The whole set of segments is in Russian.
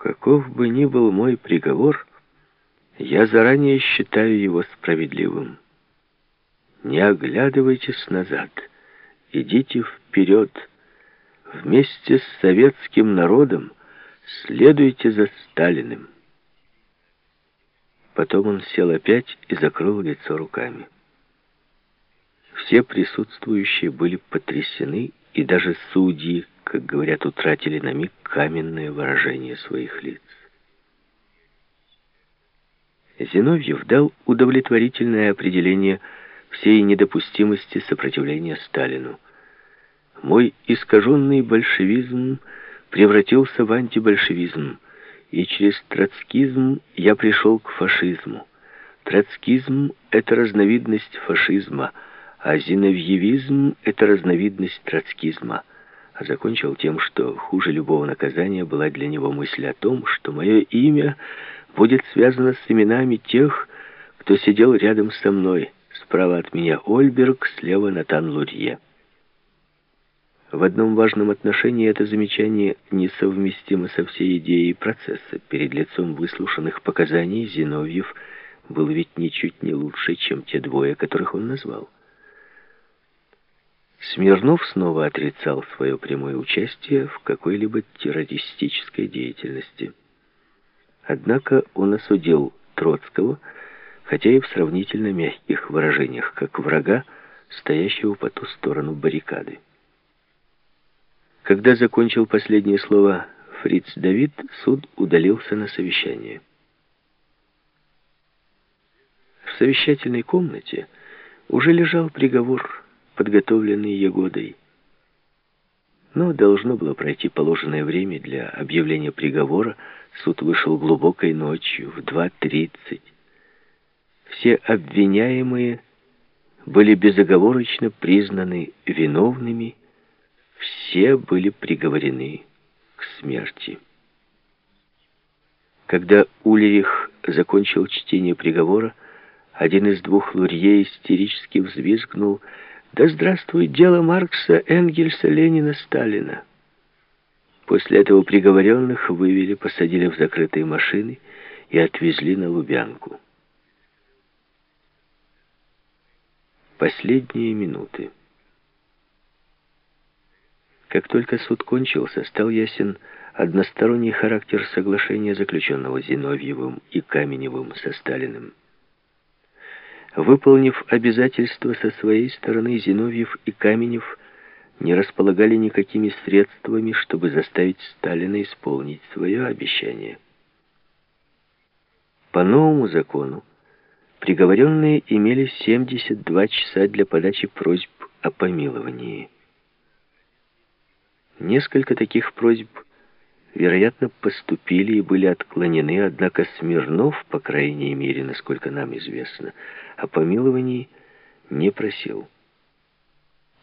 Каков бы ни был мой приговор, я заранее считаю его справедливым. Не оглядывайтесь назад, идите вперед. Вместе с советским народом следуйте за Сталиным. Потом он сел опять и закрыл лицо руками. Все присутствующие были потрясены, и даже судьи, как говорят, утратили на миг каменное выражение своих лиц. Зиновьев дал удовлетворительное определение всей недопустимости сопротивления Сталину. Мой искаженный большевизм превратился в антибольшевизм, и через троцкизм я пришел к фашизму. Троцкизм — это разновидность фашизма, а зиновьевизм — это разновидность троцкизма. Закончил тем, что хуже любого наказания была для него мысль о том, что мое имя будет связано с именами тех, кто сидел рядом со мной. Справа от меня Ольберг, слева Натан Лурье. В одном важном отношении это замечание несовместимо со всей идеей процесса. Перед лицом выслушанных показаний Зиновьев был ведь ничуть не лучше, чем те двое, которых он назвал. Смирнов снова отрицал свое прямое участие в какой-либо террористической деятельности. Однако он осудил Троцкого, хотя и в сравнительно мягких выражениях, как врага, стоящего по ту сторону баррикады. Когда закончил последнее слово Фриц Давид, суд удалился на совещание. В совещательной комнате уже лежал приговор, подготовленный Егодой. Но должно было пройти положенное время для объявления приговора. Суд вышел глубокой ночью, в 2.30. Все обвиняемые были безоговорочно признаны виновными все были приговорены к смерти. Когда Ульрих закончил чтение приговора, один из двух лурье истерически взвизгнул «Да здравствует дело Маркса, Энгельса, Ленина, Сталина!» После этого приговоренных вывели, посадили в закрытые машины и отвезли на Лубянку. Последние минуты. Как только суд кончился, стал ясен односторонний характер соглашения, заключенного Зиновьевым и Каменевым со Сталиным. Выполнив обязательства со своей стороны, Зиновьев и Каменев не располагали никакими средствами, чтобы заставить Сталина исполнить свое обещание. По новому закону приговоренные имели 72 часа для подачи просьб о помиловании. Несколько таких просьб, вероятно, поступили и были отклонены, однако Смирнов, по крайней мере, насколько нам известно, о помиловании не просил.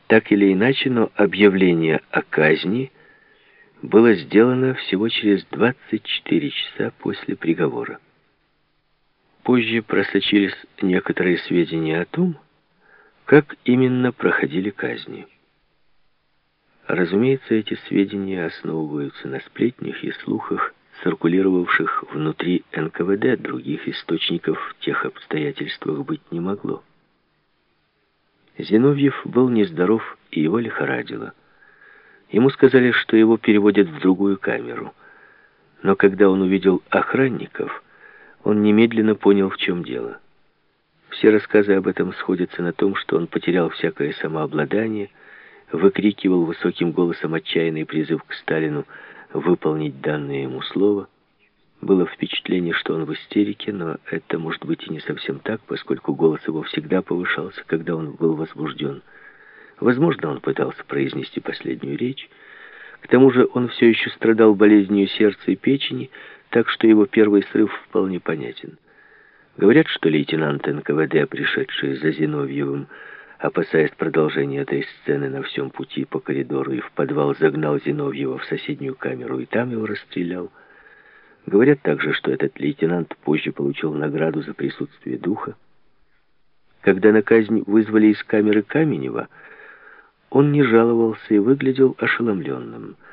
Так или иначе, но объявление о казни было сделано всего через 24 часа после приговора. Позже просочились некоторые сведения о том, как именно проходили казни. Разумеется, эти сведения основываются на сплетнях и слухах, циркулировавших внутри НКВД, других источников в тех обстоятельствах быть не могло. Зиновьев был нездоров, и его лихорадило. Ему сказали, что его переводят в другую камеру. Но когда он увидел охранников, он немедленно понял, в чем дело. Все рассказы об этом сходятся на том, что он потерял всякое самообладание, выкрикивал высоким голосом отчаянный призыв к Сталину выполнить данное ему слово. Было впечатление, что он в истерике, но это может быть и не совсем так, поскольку голос его всегда повышался, когда он был возбужден. Возможно, он пытался произнести последнюю речь. К тому же он все еще страдал болезнью сердца и печени, так что его первый срыв вполне понятен. Говорят, что лейтенант НКВД, пришедший за Зиновьевым, опасаясь продолжения этой сцены на всем пути по коридору и в подвал, загнал Зиновьева в соседнюю камеру и там его расстрелял. Говорят также, что этот лейтенант позже получил награду за присутствие духа. Когда на казнь вызвали из камеры Каменева, он не жаловался и выглядел ошеломленным –